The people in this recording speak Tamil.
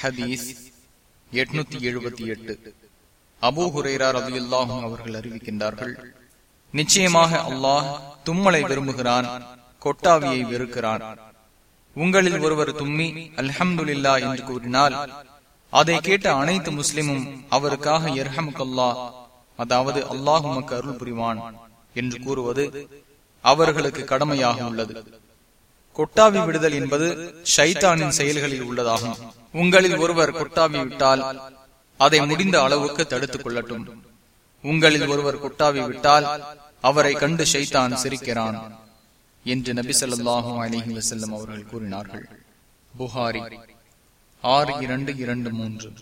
ஹதீஸ் எட்நூத்தி எழுபத்தி எட்டு. அபூ ஹுரேரா ரதியுல்லாஹும் அவர்கள் அறிவிக்கின்றார்கள் நிச்சயமாக அல்லாஹ் தும்மலை விரும்புகிறான் கொட்டாவியை வெறுக்கிறான். உங்களில் ஒருவர் தும்மி அல்ஹம்துல்லா என்று கூறினால் அதை கேட்ட அனைத்து முஸ்லிமும் அவருக்காக எர்ஹமுக்கல்லா அதாவது அல்லாஹுமக்கு அருள் புரிவான் என்று கூறுவது அவர்களுக்கு கடமையாக உள்ளது. கொட்டாவி விடுதல் என்பது ஷைத்தானின் செயல்களில் உள்ளதாகும். உங்களில் ஒருவர் கொட்டாவி விட்டால் அதை முடிந்த அளவுக்கு தடுத்துக் கொள்ளட்டும். உங்களில் ஒருவர் கொட்டாவி விட்டால் அவரை கண்டு ஷைத்தான் சிரிக்கிறான் என்று நபி சொல்லாஹு அலிஹி வசல்லம் அவர்கள் கூறினார்கள். புகாரி ஆறு இரண்டு இரண்டு மூன்று.